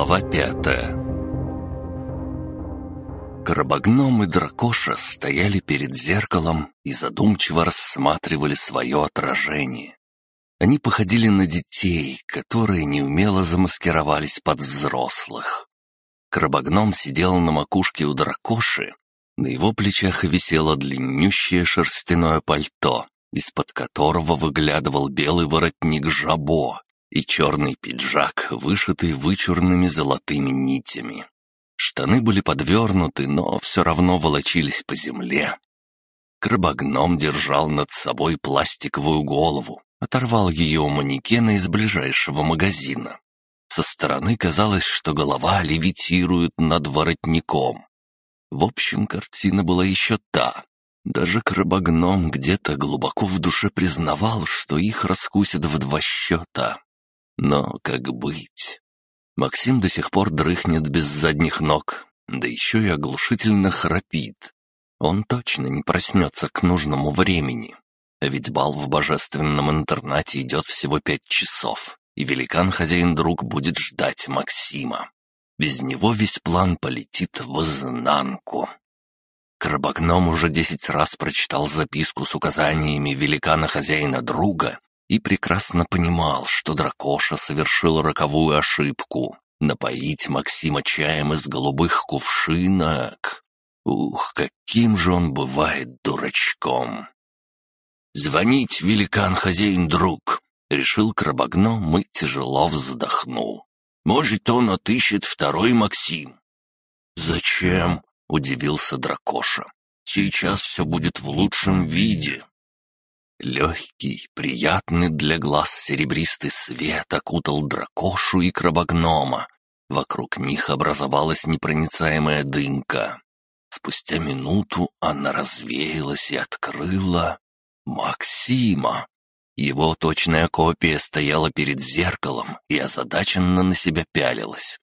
Глава пятая Крабогном и Дракоша стояли перед зеркалом и задумчиво рассматривали свое отражение. Они походили на детей, которые неумело замаскировались под взрослых. Крабогном сидел на макушке у Дракоши, на его плечах висело длиннющее шерстяное пальто, из-под которого выглядывал белый воротник жабо и черный пиджак, вышитый вычурными золотыми нитями. Штаны были подвернуты, но все равно волочились по земле. Крабогном держал над собой пластиковую голову, оторвал ее у манекена из ближайшего магазина. Со стороны казалось, что голова левитирует над воротником. В общем, картина была еще та. Даже крабогном где-то глубоко в душе признавал, что их раскусят в два счета. Но как быть? Максим до сих пор дрыхнет без задних ног, да еще и оглушительно храпит. Он точно не проснется к нужному времени. А ведь бал в божественном интернате идет всего пять часов, и великан-хозяин-друг будет ждать Максима. Без него весь план полетит в изнанку. Крабогном уже десять раз прочитал записку с указаниями великана-хозяина-друга и прекрасно понимал, что Дракоша совершил роковую ошибку — напоить Максима чаем из голубых кувшинок. Ух, каким же он бывает дурачком! «Звонить, великан-хозяин-друг!» — решил Крабогном и тяжело вздохнул. «Может, он отыщет второй Максим?» «Зачем?» — удивился Дракоша. «Сейчас все будет в лучшем виде». Легкий, приятный для глаз серебристый свет окутал дракошу и крабогнома. Вокруг них образовалась непроницаемая дымка. Спустя минуту она развеялась и открыла Максима. Его точная копия стояла перед зеркалом и озадаченно на себя пялилась.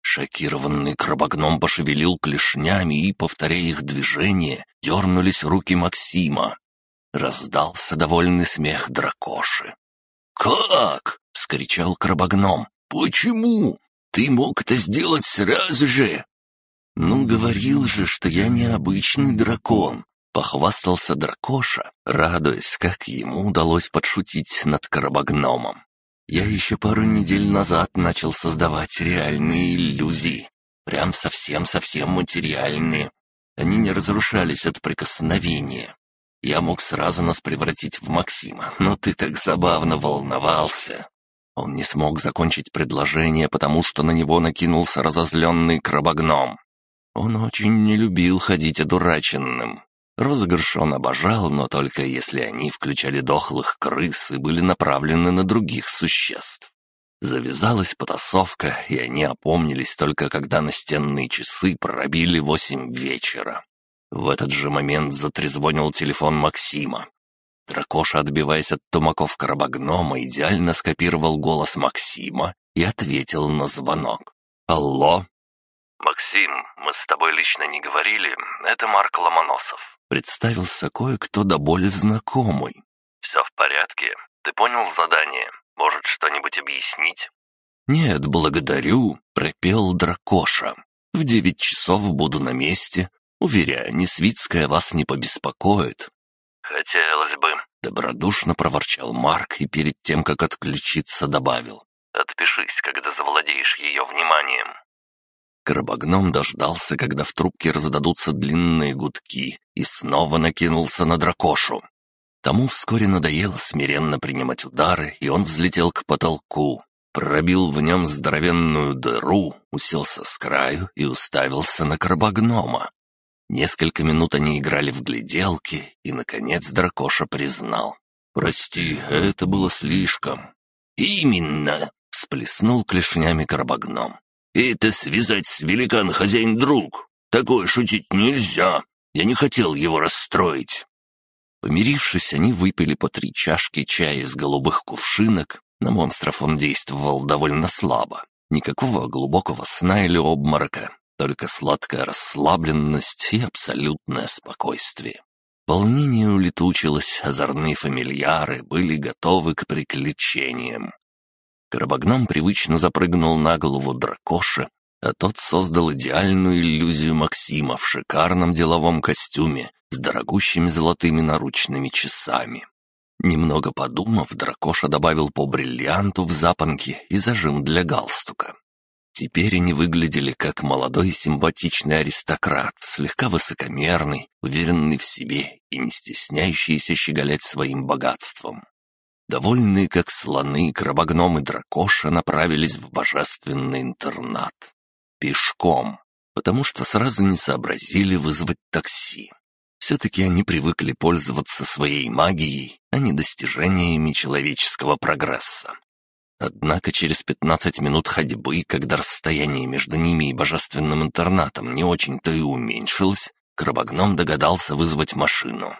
Шокированный крабогном пошевелил клешнями и, повторяя их движение, дернулись руки Максима. Раздался довольный смех дракоши. «Как?» — скричал крабогном. «Почему? Ты мог это сделать сразу же!» «Ну, говорил же, что я необычный дракон», — похвастался дракоша, радуясь, как ему удалось подшутить над крабогномом. «Я еще пару недель назад начал создавать реальные иллюзии, прям совсем-совсем материальные. Они не разрушались от прикосновения. Я мог сразу нас превратить в Максима, но ты так забавно волновался». Он не смог закончить предложение, потому что на него накинулся разозленный крабогном. Он очень не любил ходить одураченным. Розыгрыш он обожал, но только если они включали дохлых крыс и были направлены на других существ. Завязалась потасовка, и они опомнились только когда настенные часы пробили восемь вечера. В этот же момент затрезвонил телефон Максима. Дракоша, отбиваясь от тумаков крабогнома, идеально скопировал голос Максима и ответил на звонок. «Алло?» «Максим, мы с тобой лично не говорили, это Марк Ломоносов». Представился кое-кто до боли знакомый. «Все в порядке? Ты понял задание? Может, что-нибудь объяснить?» «Нет, благодарю», — пропел Дракоша. «В девять часов буду на месте. Уверяю, Несвицкая вас не побеспокоит». «Хотелось бы», — добродушно проворчал Марк и перед тем, как отключиться, добавил. «Отпишись, когда завладеешь ее вниманием». Крабогном дождался, когда в трубке раздадутся длинные гудки, и снова накинулся на дракошу. Тому вскоре надоело смиренно принимать удары, и он взлетел к потолку, пробил в нем здоровенную дыру, уселся с краю и уставился на крабогнома. Несколько минут они играли в гляделки, и, наконец, Дракоша признал. «Прости, это было слишком». «Именно!» — всплеснул клешнями крабогном. «Это связать с великан-хозяин-друг. Такое шутить нельзя. Я не хотел его расстроить». Помирившись, они выпили по три чашки чая из голубых кувшинок. На монстров он действовал довольно слабо. Никакого глубокого сна или обморока, только сладкая расслабленность и абсолютное спокойствие. Волнение улетучилось, озорные фамильяры были готовы к приключениям. Крабогном привычно запрыгнул на голову дракоша, а тот создал идеальную иллюзию Максима в шикарном деловом костюме с дорогущими золотыми наручными часами. Немного подумав, дракоша добавил по бриллианту в запонки и зажим для галстука. Теперь они выглядели как молодой симпатичный аристократ, слегка высокомерный, уверенный в себе и не стесняющийся щеголять своим богатством. Довольные как слоны, крабогном и дракоша направились в божественный интернат. Пешком, потому что сразу не сообразили вызвать такси. Все-таки они привыкли пользоваться своей магией, а не достижениями человеческого прогресса. Однако через пятнадцать минут ходьбы, когда расстояние между ними и божественным интернатом не очень-то и уменьшилось, Крабогном догадался вызвать машину.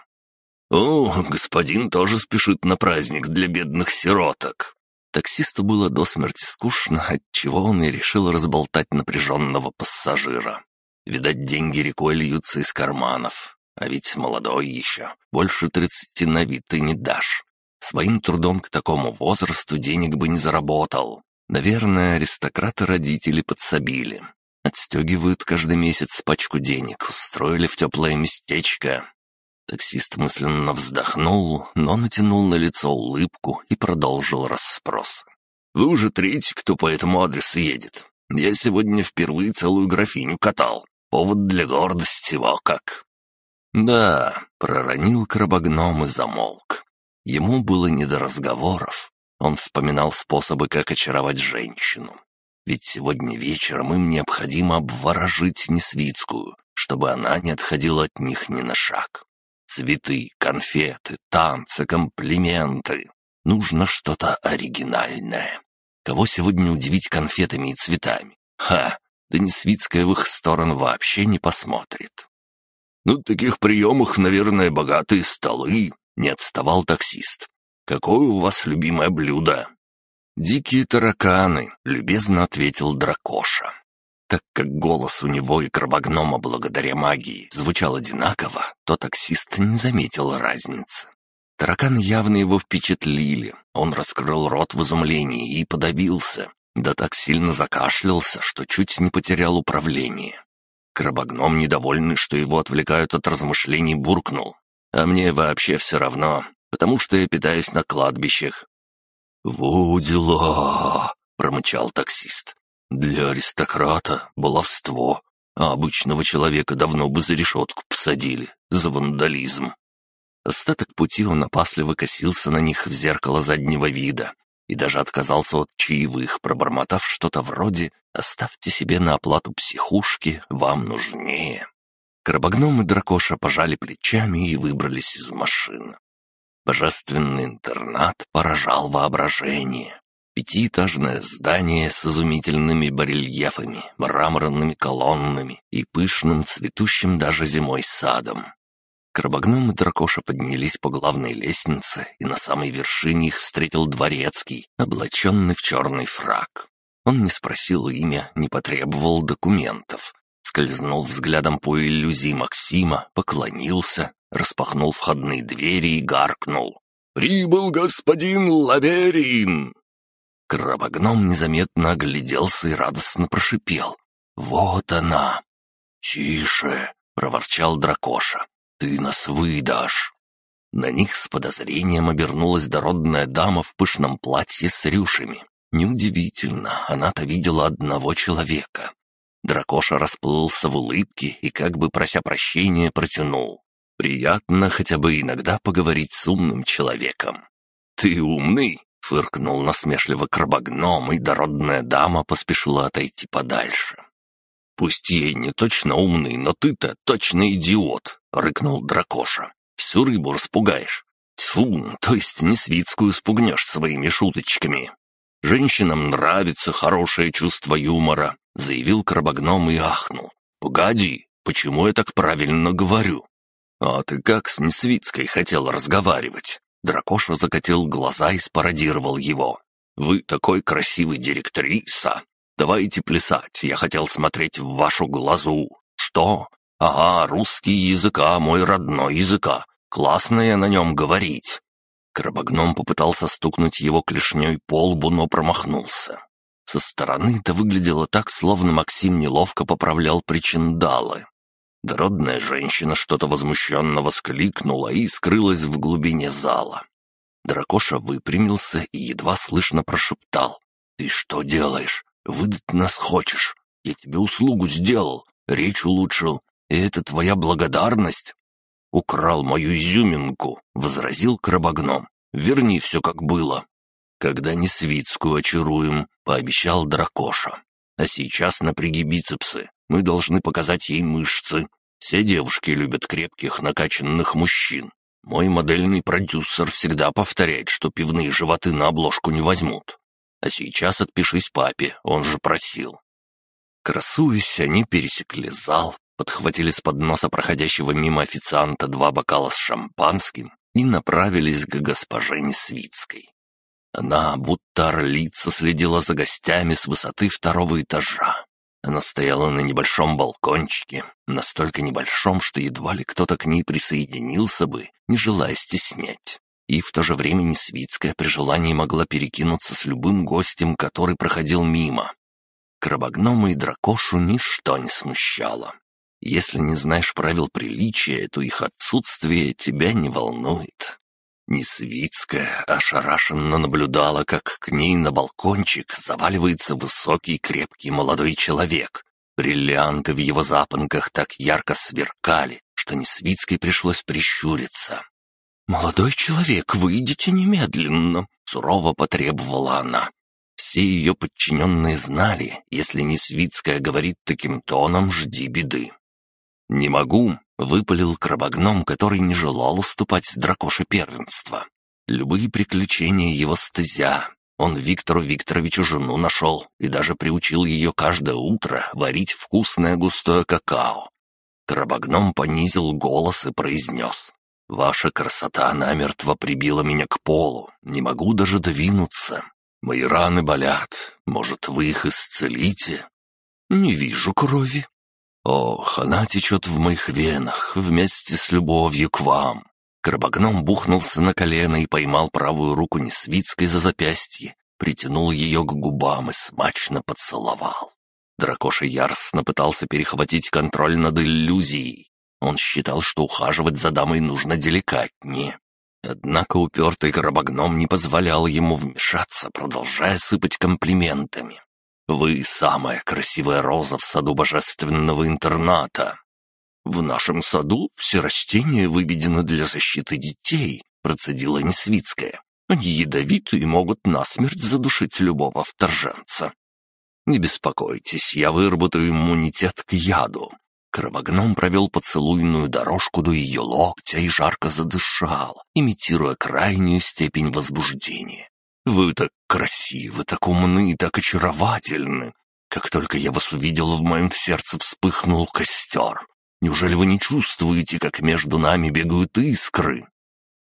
«О, господин тоже спешит на праздник для бедных сироток». Таксисту было до смерти скучно, отчего он и решил разболтать напряженного пассажира. Видать, деньги рекой льются из карманов, а ведь молодой еще, больше тридцати на вид ты не дашь. Своим трудом к такому возрасту денег бы не заработал. Наверное, аристократы-родители подсобили. Отстегивают каждый месяц пачку денег, устроили в теплое местечко. Таксист мысленно вздохнул, но натянул на лицо улыбку и продолжил расспрос. «Вы уже третий, кто по этому адресу едет. Я сегодня впервые целую графиню катал. Повод для гордости, во как!» «Да», — проронил крабогном и замолк. Ему было не до разговоров. Он вспоминал способы, как очаровать женщину. Ведь сегодня вечером им необходимо обворожить Несвицкую, чтобы она не отходила от них ни на шаг. Цветы, конфеты, танцы, комплименты. Нужно что-то оригинальное. Кого сегодня удивить конфетами и цветами? Ха! Да Несвицкая в их сторону вообще не посмотрит. «Ну, таких приемах, наверное, богатые столы», не отставал таксист. «Какое у вас любимое блюдо?» «Дикие тараканы», — любезно ответил Дракоша. Так как голос у него и крабогнома благодаря магии звучал одинаково, то таксист не заметил разницы. Тараканы явно его впечатлили. Он раскрыл рот в изумлении и подавился, да так сильно закашлялся, что чуть не потерял управление. Крабогном, недовольный, что его отвлекают от размышлений, буркнул. А мне вообще все равно, потому что я питаюсь на кладбищах». «Во дела!» — промычал таксист. «Для аристократа баловство, а обычного человека давно бы за решетку посадили, за вандализм». Остаток пути он опасливо косился на них в зеркало заднего вида и даже отказался от чаевых, пробормотав что-то вроде «Оставьте себе на оплату психушки, вам нужнее». Крабогном и Дракоша пожали плечами и выбрались из машины. Божественный интернат поражал воображение. Пятиэтажное здание с изумительными барельефами, мраморными колоннами и пышным цветущим даже зимой садом. Крабогном и Дракоша поднялись по главной лестнице, и на самой вершине их встретил дворецкий, облаченный в черный фраг. Он не спросил имя, не потребовал документов, скользнул взглядом по иллюзии Максима, поклонился, распахнул входные двери и гаркнул. «Прибыл господин Лаверин!» Крабогном незаметно огляделся и радостно прошипел. «Вот она!» «Тише!» — проворчал Дракоша. «Ты нас выдашь!» На них с подозрением обернулась дородная дама в пышном платье с рюшами. Неудивительно, она-то видела одного человека. Дракоша расплылся в улыбке и, как бы прося прощения, протянул. «Приятно хотя бы иногда поговорить с умным человеком». «Ты умный?» — фыркнул насмешливо крабогном, и дородная дама поспешила отойти подальше. «Пусть я не точно умный, но ты-то точно идиот!» — рыкнул Дракоша. «Всю рыбу распугаешь. Тьфу, то есть не свитскую спугнешь своими шуточками. Женщинам нравится хорошее чувство юмора, заявил крабогном и ахнул. «Погоди, почему я так правильно говорю?» «А ты как с Несвицкой хотел разговаривать?» Дракоша закатил глаза и спародировал его. «Вы такой красивый директриса! Давайте плясать, я хотел смотреть в вашу глазу. Что? Ага, русский языка, мой родной языка. Классно я на нем говорить». Крабогном попытался стукнуть его клешней по лбу, но промахнулся. Со стороны это выглядело так, словно Максим неловко поправлял причиндалы. Дородная женщина что-то возмущенно воскликнула и скрылась в глубине зала. Дракоша выпрямился и едва слышно прошептал. «Ты что делаешь? Выдать нас хочешь? Я тебе услугу сделал, речь улучшил, и это твоя благодарность?» «Украл мою изюминку», — возразил крабогном. «Верни все, как было». «Когда не свитскую очаруем», — пообещал дракоша. «А сейчас напряги бицепсы, мы должны показать ей мышцы. Все девушки любят крепких, накачанных мужчин. Мой модельный продюсер всегда повторяет, что пивные животы на обложку не возьмут. А сейчас отпишись папе, он же просил». Красуясь, они пересекли зал, подхватили с подноса проходящего мимо официанта два бокала с шампанским и направились к госпоже Несвицкой. Она, будто орлица, следила за гостями с высоты второго этажа. Она стояла на небольшом балкончике, настолько небольшом, что едва ли кто-то к ней присоединился бы, не желая стеснять. И в то же время Несвицкая при желании могла перекинуться с любым гостем, который проходил мимо. Крабогнома и дракошу ничто не смущало. Если не знаешь правил приличия, то их отсутствие тебя не волнует. Несвицкая ошарашенно наблюдала, как к ней на балкончик заваливается высокий крепкий молодой человек. Бриллианты в его запонках так ярко сверкали, что Несвицкой пришлось прищуриться. «Молодой человек, выйдите немедленно!» — сурово потребовала она. Все ее подчиненные знали, если Несвицкая говорит таким тоном, жди беды. «Не могу», — выпалил крабогном, который не желал уступать дракоше первенства. Любые приключения его стезя. Он Виктору Викторовичу жену нашел и даже приучил ее каждое утро варить вкусное густое какао. Крабогном понизил голос и произнес. «Ваша красота намертво прибила меня к полу. Не могу даже двинуться. Мои раны болят. Может, вы их исцелите?» «Не вижу крови», Ох, она течет в моих венах вместе с любовью к вам. Крабогном бухнулся на колено и поймал правую руку Несвицкой за запястье, притянул ее к губам и смачно поцеловал. Дракоша яростно пытался перехватить контроль над иллюзией. Он считал, что ухаживать за дамой нужно деликатнее. Однако упертый крабогном не позволял ему вмешаться, продолжая сыпать комплиментами. Вы самая красивая роза в саду божественного интерната. В нашем саду все растения выведены для защиты детей, процедила Несвицкая. Они ядовиты и могут насмерть задушить любого вторженца. Не беспокойтесь, я выработаю иммунитет к яду. Крабогном провел поцелуйную дорожку до ее локтя и жарко задышал, имитируя крайнюю степень возбуждения. Вы так красивы, так умны, так очаровательны. Как только я вас увидел, в моем сердце вспыхнул костер. Неужели вы не чувствуете, как между нами бегают искры?»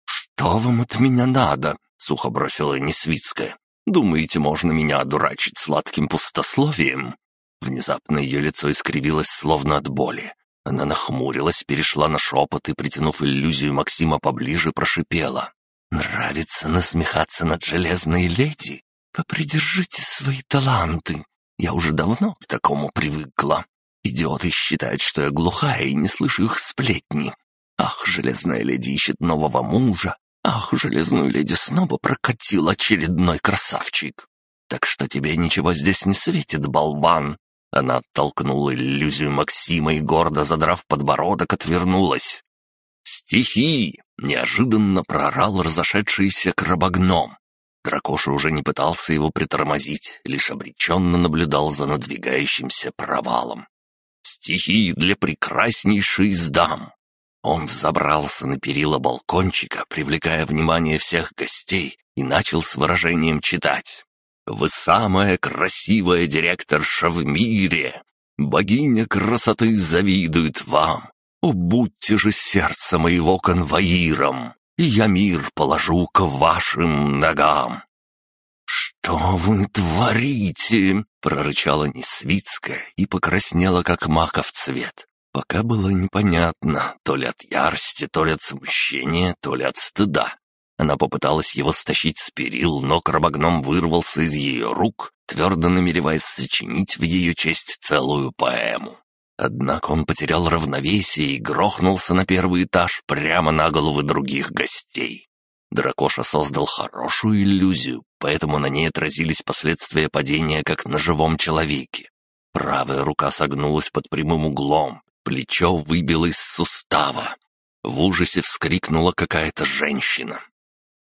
«Что вам от меня надо?» — сухо бросила Несвицкая. «Думаете, можно меня одурачить сладким пустословием?» Внезапно ее лицо искривилось, словно от боли. Она нахмурилась, перешла на шепот и, притянув иллюзию Максима поближе, прошипела. Нравится насмехаться над железной леди? Попридержите свои таланты. Я уже давно к такому привыкла. Идиоты считают, что я глухая и не слышу их сплетни. Ах, железная леди ищет нового мужа. Ах, железную леди снова прокатил очередной красавчик. Так что тебе ничего здесь не светит, болван. Она оттолкнула иллюзию Максима и, гордо задрав подбородок, отвернулась. «Стихи!» — неожиданно прорал разошедшийся крабогном. Дракоша уже не пытался его притормозить, лишь обреченно наблюдал за надвигающимся провалом. «Стихи для прекраснейшей из дам!» Он взобрался на перила балкончика, привлекая внимание всех гостей, и начал с выражением читать. «Вы самая красивая директорша в мире! Богиня красоты завидует вам! О, будьте же сердце моего конвоиром, и я мир положу к вашим ногам!» «Что вы творите?» — прорычала Несвицкая и покраснела, как маков цвет. Пока было непонятно, то ли от ярости, то ли от смущения, то ли от стыда. Она попыталась его стащить с перил, но крабогном вырвался из ее рук, твердо намереваясь сочинить в ее честь целую поэму. Однако он потерял равновесие и грохнулся на первый этаж прямо на головы других гостей. Дракоша создал хорошую иллюзию, поэтому на ней отразились последствия падения, как на живом человеке. Правая рука согнулась под прямым углом, плечо выбило из сустава. В ужасе вскрикнула какая-то женщина.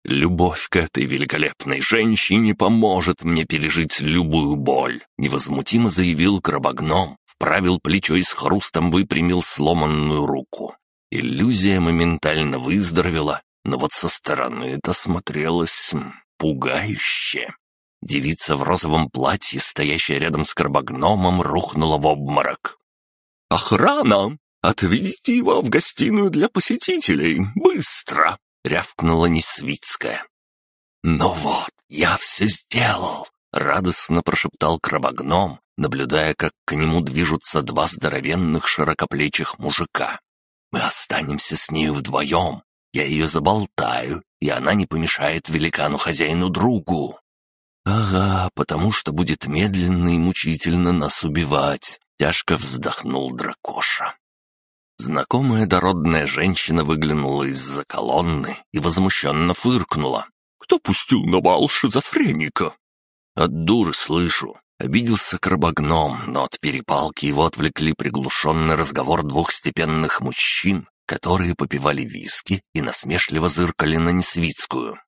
«Любовь к этой великолепной женщине поможет мне пережить любую боль», — невозмутимо заявил крабогном, вправил плечо и с хрустом выпрямил сломанную руку. Иллюзия моментально выздоровела, но вот со стороны это смотрелось пугающе. Девица в розовом платье, стоящая рядом с карбогномом, рухнула в обморок. «Охрана! Отведите его в гостиную для посетителей! Быстро!» — рявкнула Несвицкая. «Ну вот, я все сделал!» — радостно прошептал крабогном, наблюдая, как к нему движутся два здоровенных широкоплечих мужика. «Мы останемся с нею вдвоем, я ее заболтаю, и она не помешает великану-хозяину-другу. Ага, потому что будет медленно и мучительно нас убивать. Тяжко вздохнул дракоша. Знакомая дородная женщина выглянула из-за колонны и возмущенно фыркнула. «Кто пустил на бал шизофреника?» «От дуры слышу». Обиделся крабогном, но от перепалки его отвлекли приглушенный разговор двух степенных мужчин, которые попивали виски и насмешливо зыркали на Несвицкую.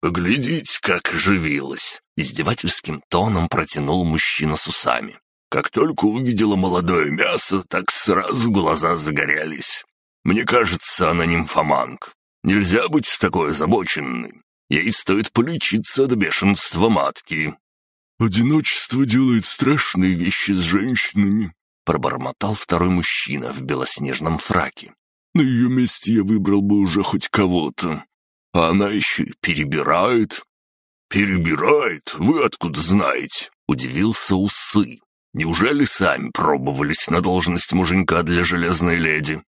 «Поглядите, как оживилась!» — издевательским тоном протянул мужчина с усами. «Как только увидела молодое мясо, так сразу глаза загорелись. Мне кажется, она нимфоманка. Нельзя быть такой озабоченной. Ей стоит полечиться от бешенства матки». «Одиночество делает страшные вещи с женщинами», — пробормотал второй мужчина в белоснежном фраке. На ее месте я выбрал бы уже хоть кого-то. А она еще и перебирает. «Перебирает? Вы откуда знаете?» — удивился Усы. «Неужели сами пробовались на должность муженька для железной леди?»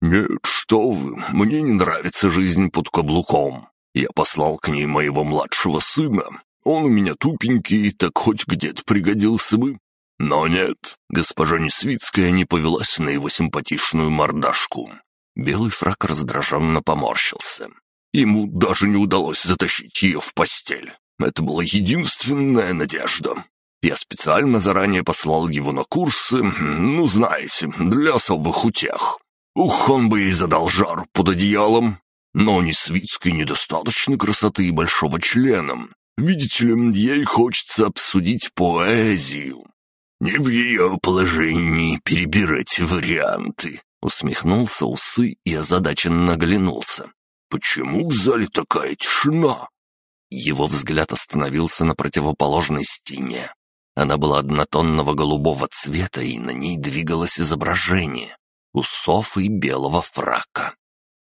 «Нет, что вы, мне не нравится жизнь под каблуком. Я послал к ней моего младшего сына. Он у меня тупенький, так хоть где-то пригодился бы. Но нет, госпожа Несвицкая не повелась на его симпатичную мордашку. Белый фрак раздраженно поморщился. Ему даже не удалось затащить ее в постель. Это была единственная надежда. Я специально заранее послал его на курсы, ну, знаете, для особых утех. Ух, он бы ей задал жару под одеялом. Но свитской недостаточно красоты и большого члена. Видите ли, ей хочется обсудить поэзию. Не в ее положении перебирать варианты. Усмехнулся усы и озадаченно оглянулся. «Почему в зале такая тишина?» Его взгляд остановился на противоположной стене. Она была однотонного голубого цвета, и на ней двигалось изображение усов и белого фрака.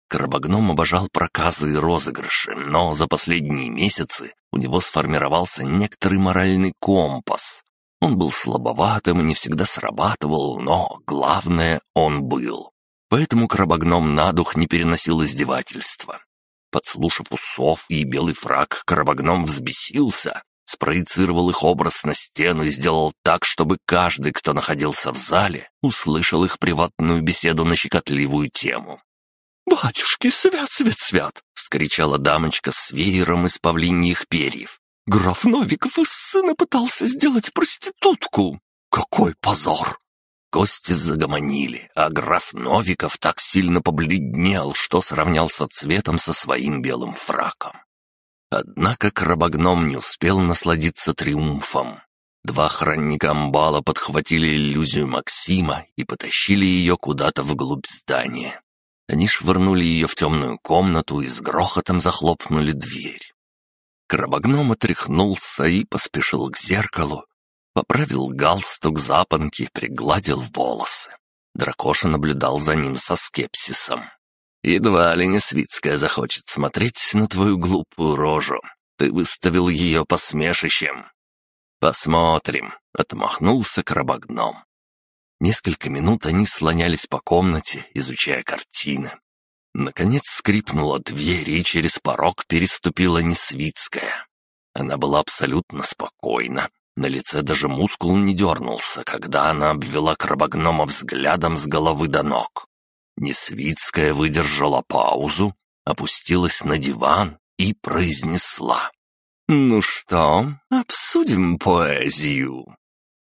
Крабогном обожал проказы и розыгрыши, но за последние месяцы у него сформировался некоторый моральный компас, он был слабоватым и не всегда срабатывал, но, главное, он был. Поэтому крабогном на дух не переносил издевательства. Подслушав усов и белый фраг, крабогном взбесился, спроецировал их образ на стену и сделал так, чтобы каждый, кто находился в зале, услышал их приватную беседу на щекотливую тему. «Батюшки, свят, свят, свят!» — вскричала дамочка с веером из павлиньих перьев. Граф Новиков из сына пытался сделать проститутку. Какой позор!» Кости загомонили, а граф Новиков так сильно побледнел, что сравнялся цветом со своим белым фраком. Однако крабогном не успел насладиться триумфом. Два охранника амбала подхватили иллюзию Максима и потащили ее куда-то вглубь здания. Они швырнули ее в темную комнату и с грохотом захлопнули дверь. Крабогном отряхнулся и поспешил к зеркалу. Поправил галстук запонки, пригладил волосы. Дракоша наблюдал за ним со скепсисом. «Едва ли не Свицкая захочет смотреть на твою глупую рожу. Ты выставил ее посмешищем». «Посмотрим», — отмахнулся крабогном. Несколько минут они слонялись по комнате, изучая картины. Наконец скрипнула дверь, и через порог переступила Несвицкая. Она была абсолютно спокойна. На лице даже мускул не дернулся, когда она обвела крабогнома взглядом с головы до ног. Несвицкая выдержала паузу, опустилась на диван и произнесла. «Ну что, обсудим поэзию?»